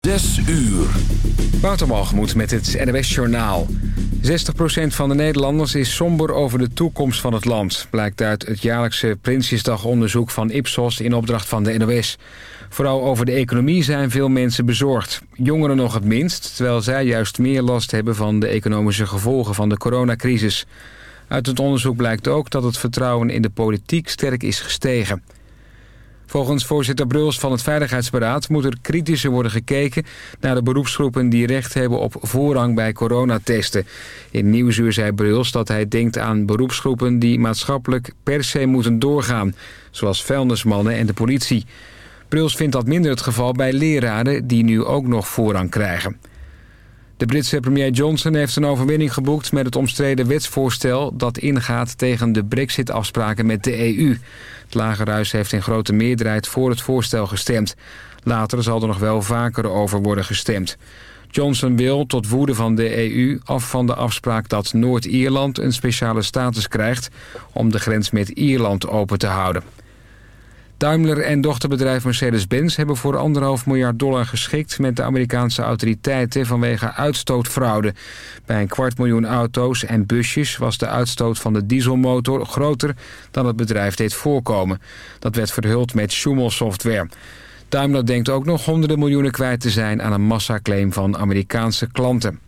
Zes uur. Watermalgemoed met het NWS Journaal. 60% van de Nederlanders is somber over de toekomst van het land... blijkt uit het jaarlijkse Prinsjesdagonderzoek van Ipsos... in opdracht van de NOS. Vooral over de economie zijn veel mensen bezorgd. Jongeren nog het minst, terwijl zij juist meer last hebben... van de economische gevolgen van de coronacrisis. Uit het onderzoek blijkt ook dat het vertrouwen in de politiek sterk is gestegen... Volgens voorzitter Bruls van het Veiligheidsberaad moet er kritischer worden gekeken naar de beroepsgroepen die recht hebben op voorrang bij coronatesten. In Nieuwsuur zei Bruls dat hij denkt aan beroepsgroepen die maatschappelijk per se moeten doorgaan, zoals vuilnismannen en de politie. Bruls vindt dat minder het geval bij leraren die nu ook nog voorrang krijgen. De Britse premier Johnson heeft een overwinning geboekt met het omstreden wetsvoorstel dat ingaat tegen de brexit-afspraken met de EU. Het Lagerhuis heeft in grote meerderheid voor het voorstel gestemd. Later zal er nog wel vaker over worden gestemd. Johnson wil, tot woede van de EU, af van de afspraak dat Noord-Ierland een speciale status krijgt om de grens met Ierland open te houden. Daimler en dochterbedrijf Mercedes-Benz hebben voor anderhalf miljard dollar geschikt met de Amerikaanse autoriteiten vanwege uitstootfraude. Bij een kwart miljoen auto's en busjes was de uitstoot van de dieselmotor groter dan het bedrijf deed voorkomen. Dat werd verhuld met Schumel-software. Daimler denkt ook nog honderden miljoenen kwijt te zijn aan een massaclaim van Amerikaanse klanten.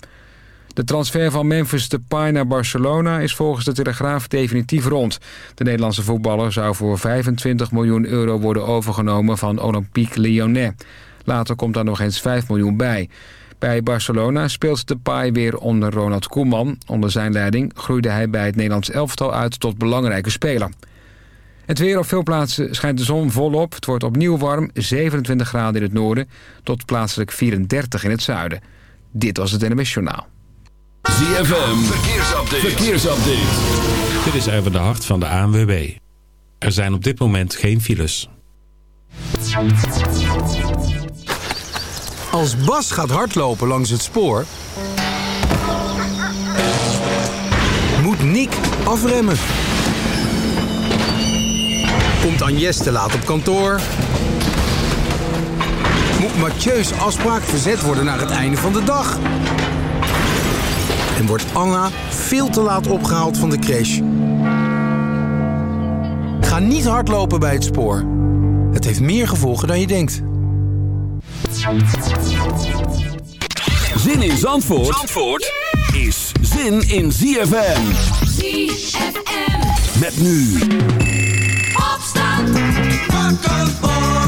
De transfer van Memphis Depay naar Barcelona is volgens de Telegraaf definitief rond. De Nederlandse voetballer zou voor 25 miljoen euro worden overgenomen van Olympique Lyonnais. Later komt daar nog eens 5 miljoen bij. Bij Barcelona speelt Depay weer onder Ronald Koeman. Onder zijn leiding groeide hij bij het Nederlands elftal uit tot belangrijke speler. Het weer op veel plaatsen schijnt de zon volop. Het wordt opnieuw warm, 27 graden in het noorden... tot plaatselijk 34 in het zuiden. Dit was het NMS Journaal. ZFM, verkeersupdate. verkeersupdate. Dit is even de hart van de ANWB. Er zijn op dit moment geen files. Als Bas gaat hardlopen langs het spoor... moet Nick afremmen. Komt Agnes te laat op kantoor... moet Mathieu's afspraak verzet worden naar het einde van de dag... En wordt Anna veel te laat opgehaald van de crash. Ga niet hardlopen bij het spoor. Het heeft meer gevolgen dan je denkt. Zin in Zandvoort, Zandvoort is zin in ZFM. ZFM. Met nu. Opstand. Wakker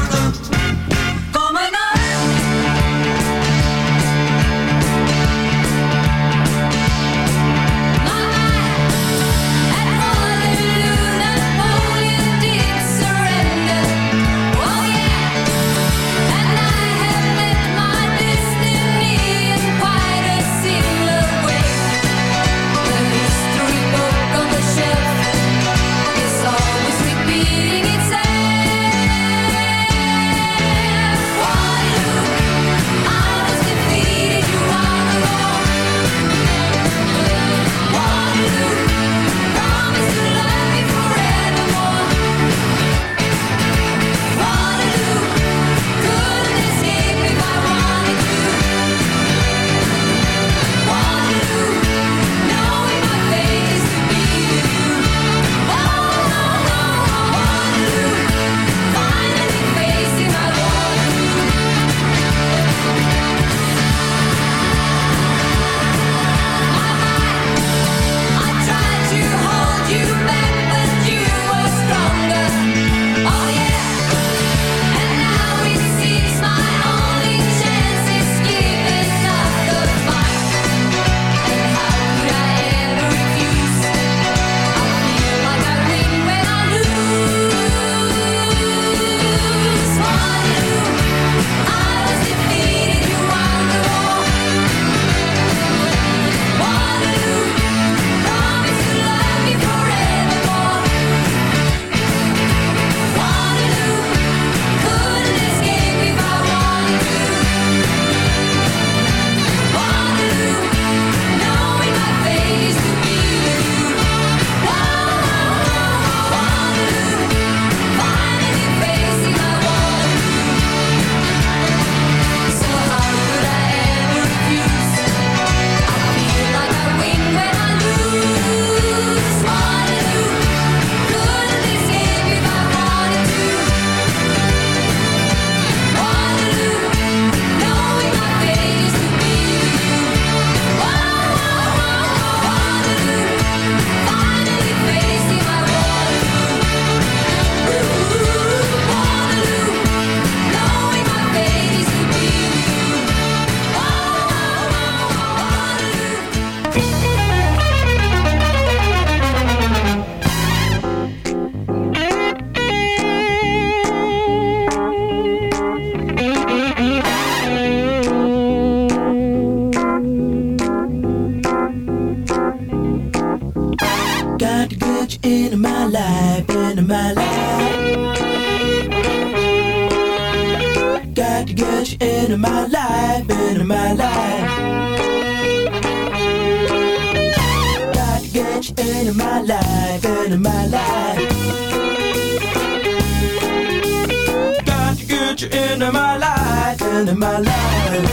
of my life, end of my life.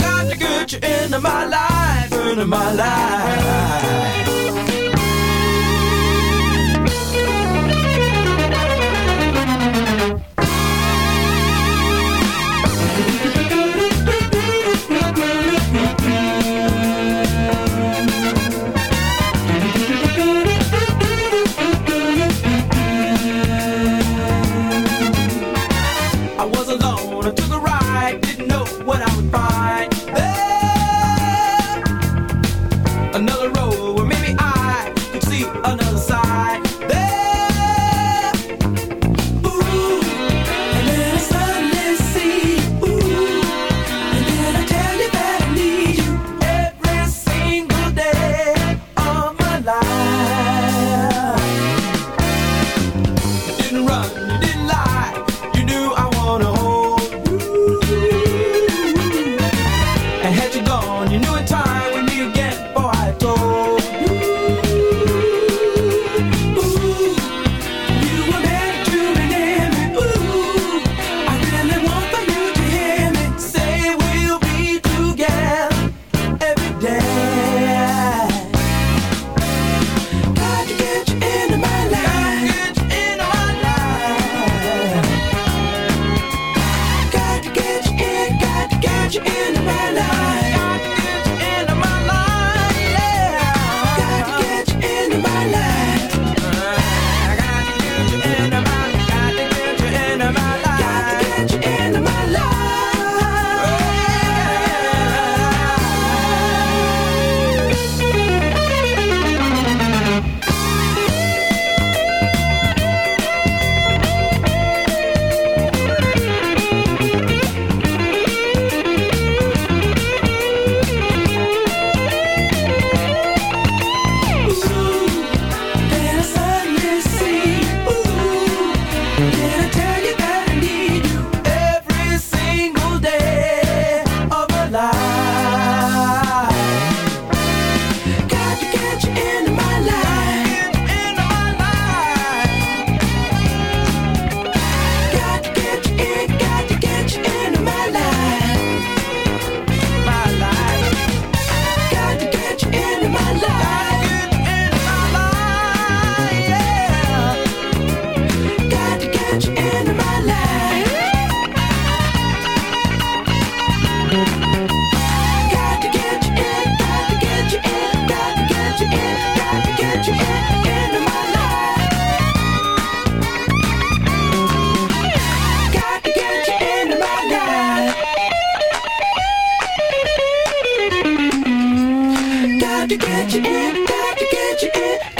Got to get you into my life, into my life. what you get.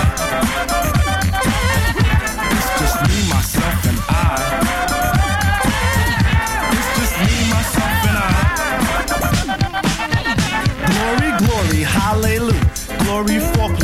before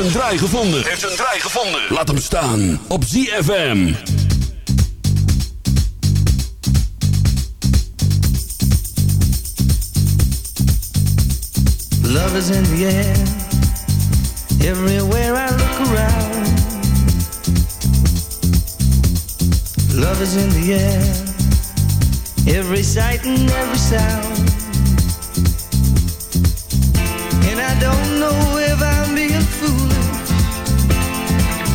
een draai gevonden. Heeft een draai gevonden. Laat hem staan op ZFM. Love is in the air. Everywhere I look around. Love is in the air. Every sight and every sound. And I don't know if I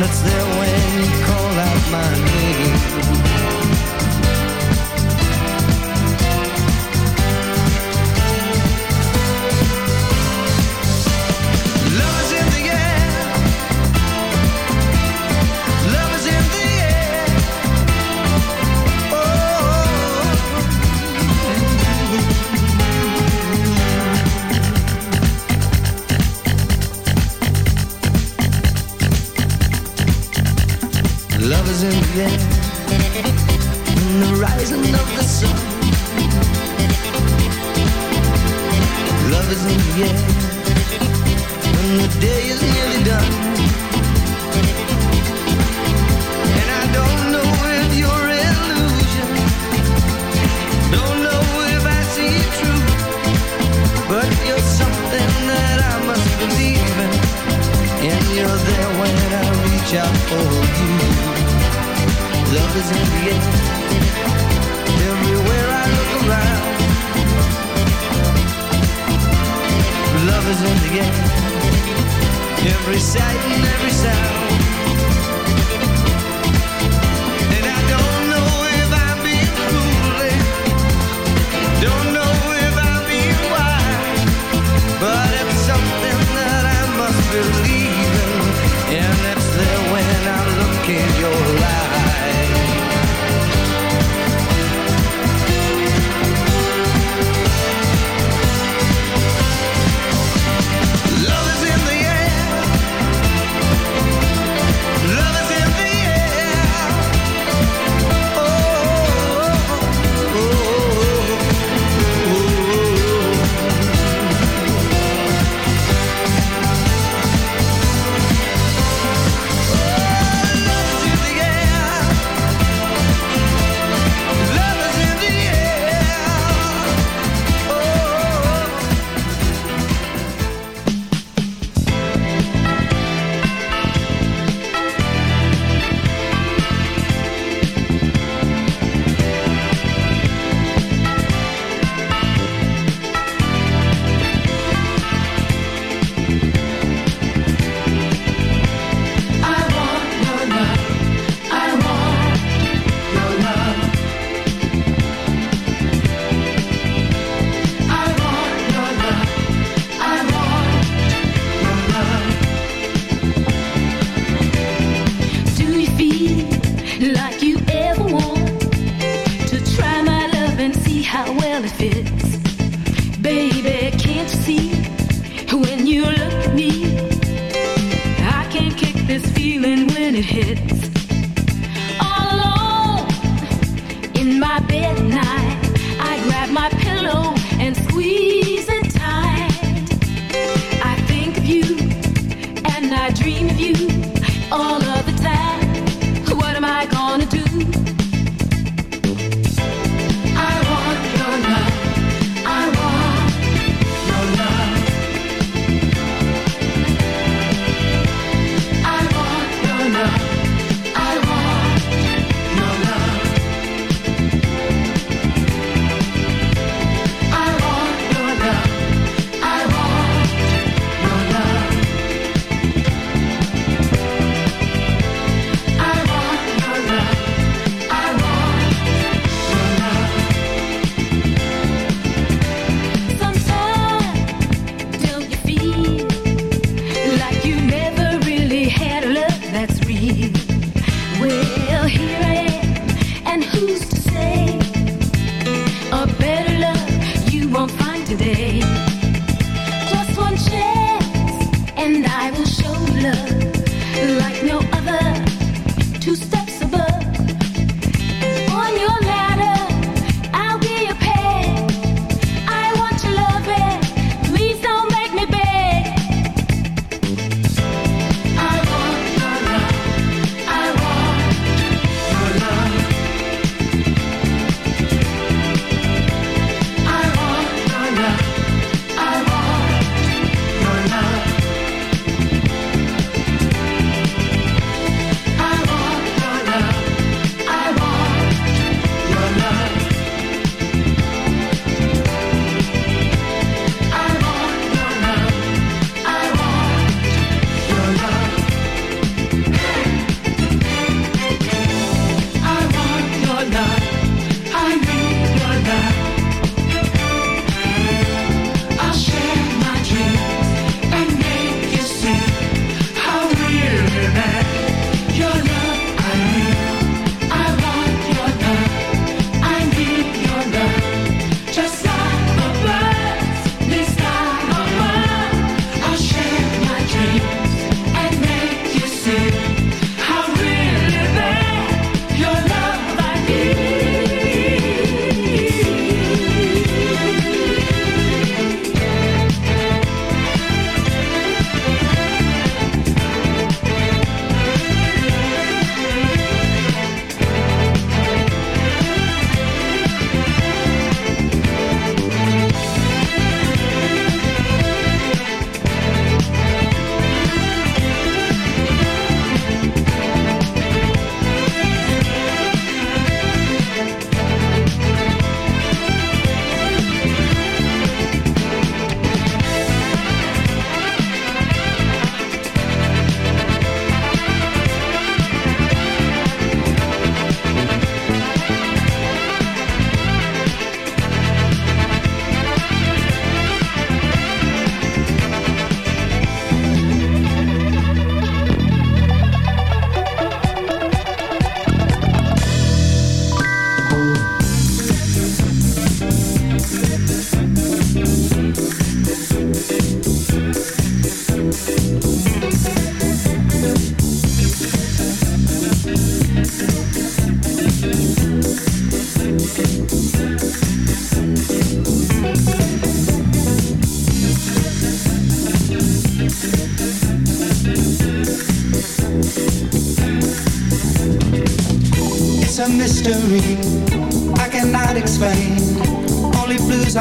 That's there when you call out my name.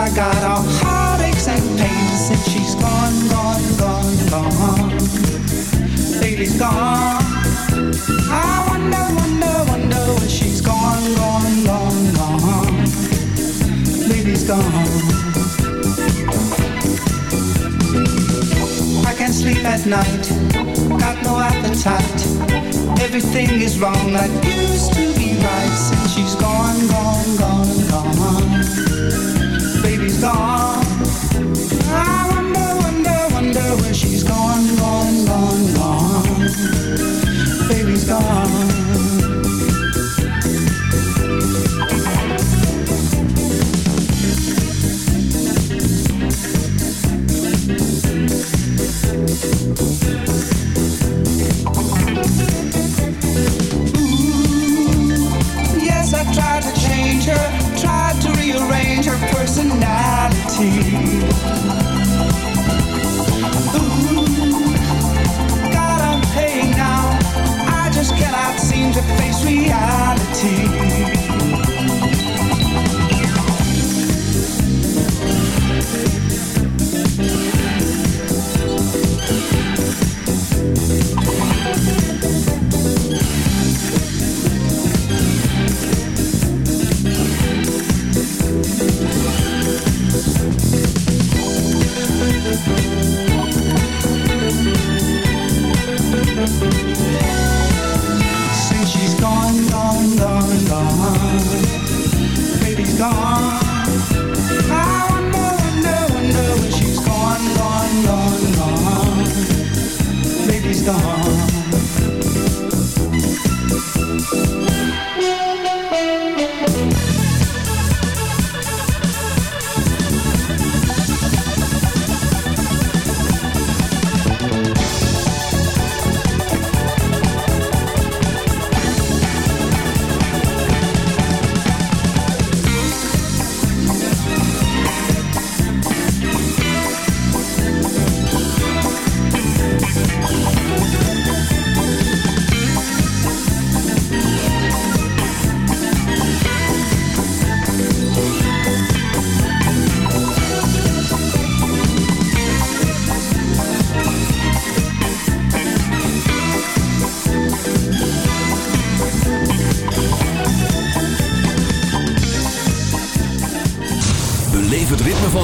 I got are heartaches and pains. Since she's gone, gone, gone, gone. Baby's gone. I wonder, wonder, wonder where she's gone, gone, gone, gone. Baby's gone. I can't sleep at night. Got no appetite. Everything is wrong that used to be right since she's gone, gone, gone.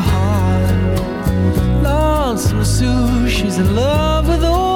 heart. Lost Masseuse, she's in love with all.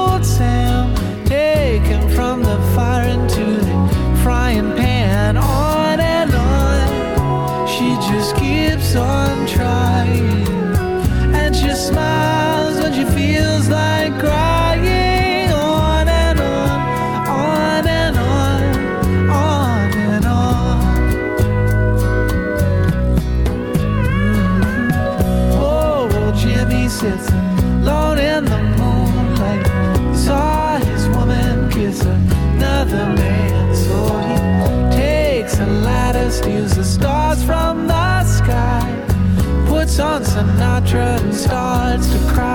Sinatra and starts to cry.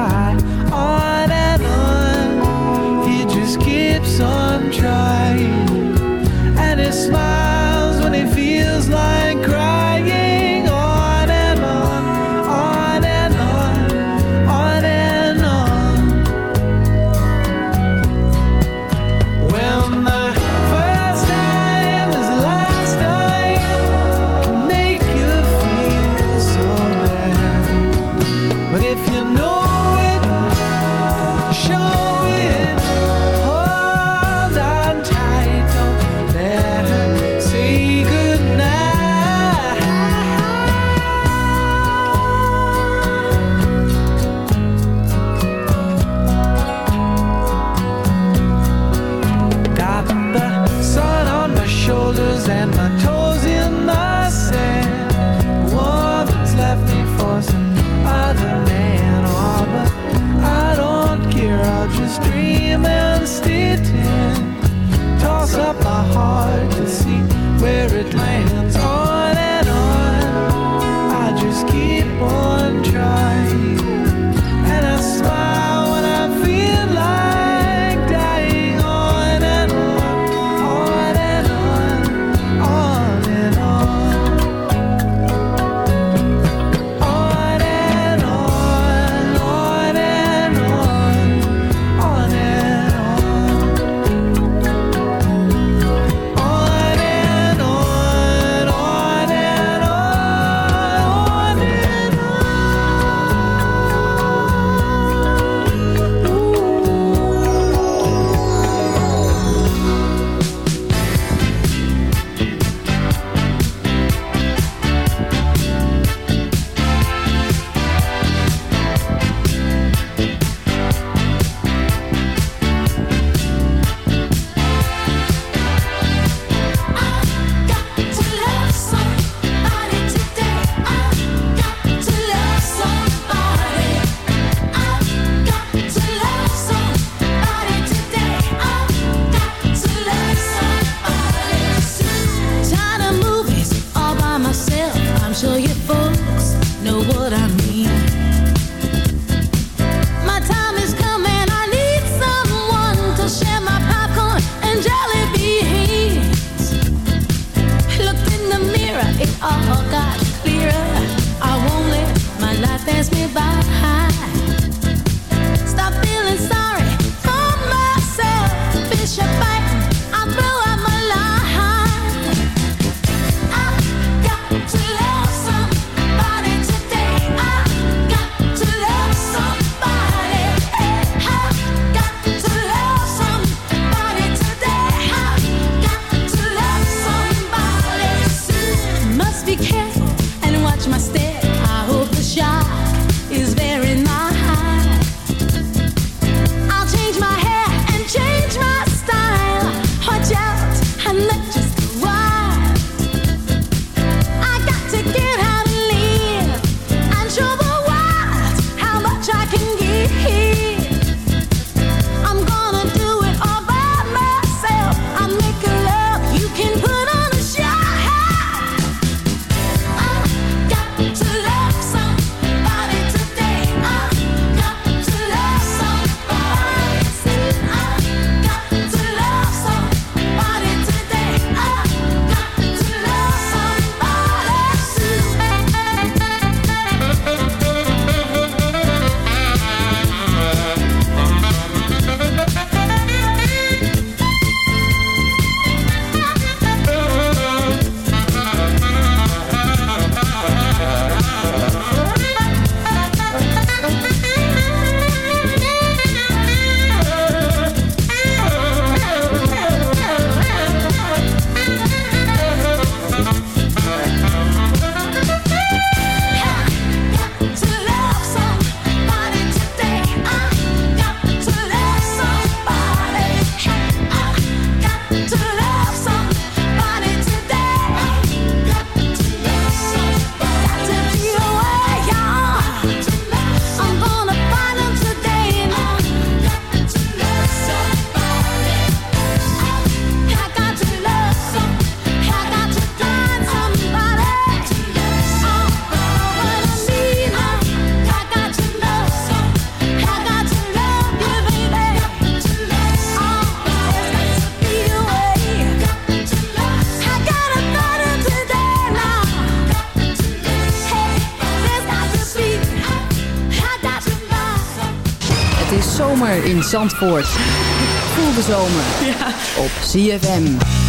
In Zandvoort. Voel de zomer op CFM.